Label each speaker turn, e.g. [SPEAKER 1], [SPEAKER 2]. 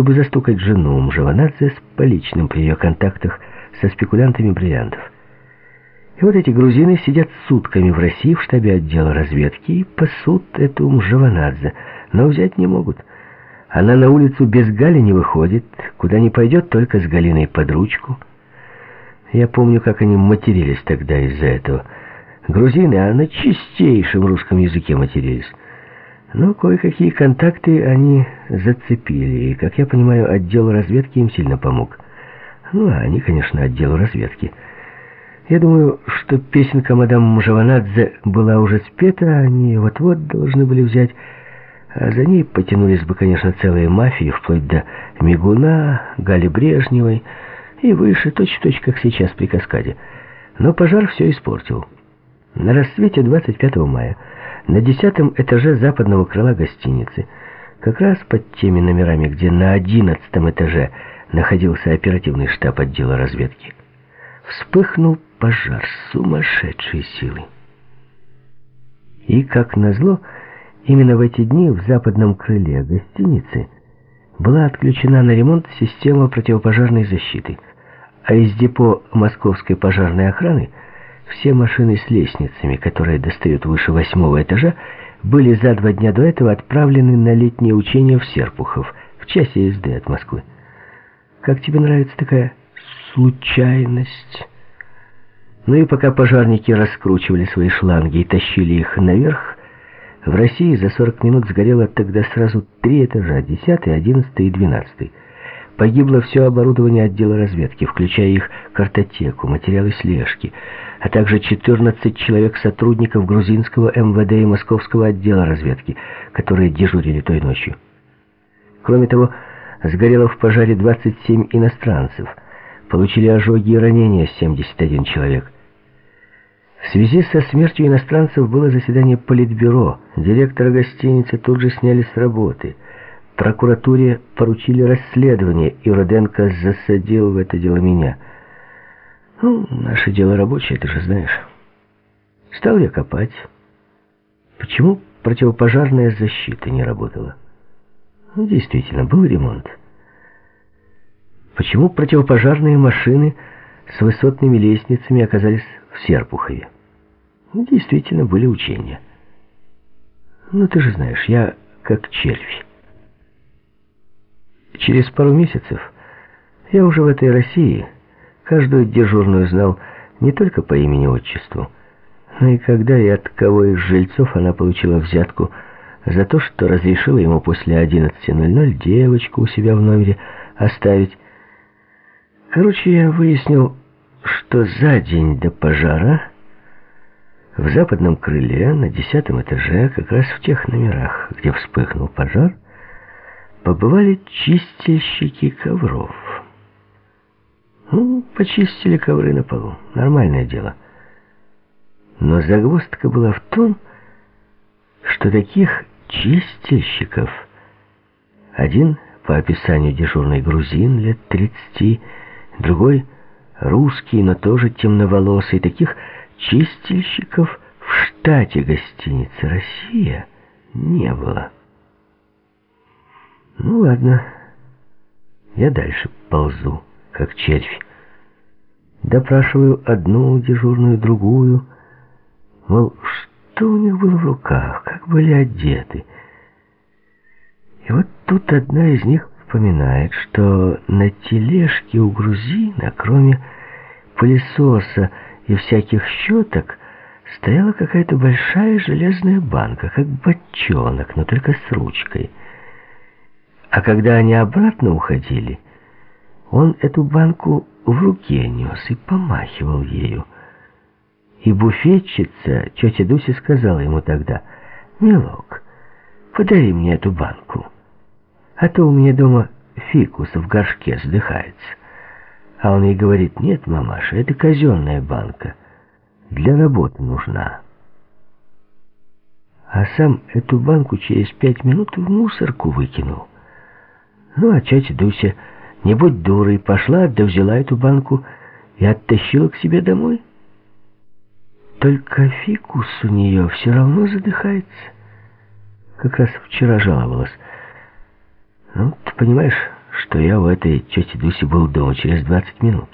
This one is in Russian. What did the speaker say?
[SPEAKER 1] чтобы застукать жену Мжаванадзе с поличным при ее контактах со спекулянтами бриллиантов. И вот эти грузины сидят сутками в России в штабе отдела разведки и пасут эту Мжаванадзе, но взять не могут. Она на улицу без Гали не выходит, куда не пойдет, только с Галиной под ручку. Я помню, как они матерились тогда из-за этого. Грузины, а на чистейшем русском языке матерились. Но кое-какие контакты они зацепили, и, как я понимаю, отдел разведки им сильно помог. Ну, а они, конечно, отделу разведки. Я думаю, что песенка мадам Мжаванадзе была уже спета, они вот-вот должны были взять, а за ней потянулись бы, конечно, целые мафии, вплоть до Мигуна, Гали Брежневой и выше, точь-в-точь, -точь, как сейчас при каскаде. Но пожар все испортил. На рассвете 25 мая на десятом этаже западного крыла гостиницы, как раз под теми номерами, где на одиннадцатом этаже находился оперативный штаб отдела разведки, вспыхнул пожар сумасшедшей силы. И, как назло, именно в эти дни в западном крыле гостиницы была отключена на ремонт система противопожарной защиты, а из депо московской пожарной охраны все машины с лестницами, которые достают выше восьмого этажа, были за два дня до этого отправлены на летнее учение в Серпухов, в часе езды от Москвы. Как тебе нравится такая случайность? Ну и пока пожарники раскручивали свои шланги и тащили их наверх, в России за 40 минут сгорело тогда сразу три этажа, 10, 11 и 12. Погибло все оборудование отдела разведки, включая их картотеку, материалы слежки, а также 14 человек сотрудников грузинского МВД и московского отдела разведки, которые дежурили той ночью. Кроме того, сгорело в пожаре 27 иностранцев. Получили ожоги и ранения 71 человек. В связи со смертью иностранцев было заседание Политбюро. Директора гостиницы тут же сняли с работы – Прокуратуре поручили расследование, и Роденко засадил в это дело меня. Ну, наше дело рабочее, ты же знаешь. Стал я копать. Почему противопожарная защита не работала? Ну, действительно, был ремонт. Почему противопожарные машины с высотными лестницами оказались в Серпухове? Ну, действительно, были учения. Ну, ты же знаешь, я как червь. Через пару месяцев я уже в этой России каждую дежурную знал не только по имени-отчеству, но и когда и от кого из жильцов она получила взятку за то, что разрешила ему после 11.00 девочку у себя в номере оставить. Короче, я выяснил, что за день до пожара в западном крыле на десятом этаже, как раз в тех номерах, где вспыхнул пожар, побывали чистильщики ковров. Ну, почистили ковры на полу. Нормальное дело. Но загвоздка была в том, что таких чистильщиков один по описанию дежурный грузин лет тридцати, другой русский, но тоже темноволосый. Таких чистильщиков в штате гостиницы «Россия» не было. Ну ладно, я дальше ползу, как червь. Допрашиваю одну дежурную, другую. Мол, что у них было в руках, как были одеты. И вот тут одна из них вспоминает, что на тележке у грузина, кроме пылесоса и всяких щеток, стояла какая-то большая железная банка, как бочонок, но только с ручкой. А когда они обратно уходили, он эту банку в руке нес и помахивал ею. И буфетчица, тетя Дуся, сказала ему тогда, «Милок, подари мне эту банку, а то у меня дома фикус в горшке вздыхается». А он ей говорит, «Нет, мамаша, это казенная банка, для работы нужна». А сам эту банку через пять минут в мусорку выкинул. Ну, а тетя Дуся, не будь дурой, пошла, да взяла эту банку и оттащила к себе домой. Только фикус у нее все равно задыхается. Как раз вчера жаловалась. Ну, ты понимаешь, что я у этой тети Дуси был дома через 20 минут.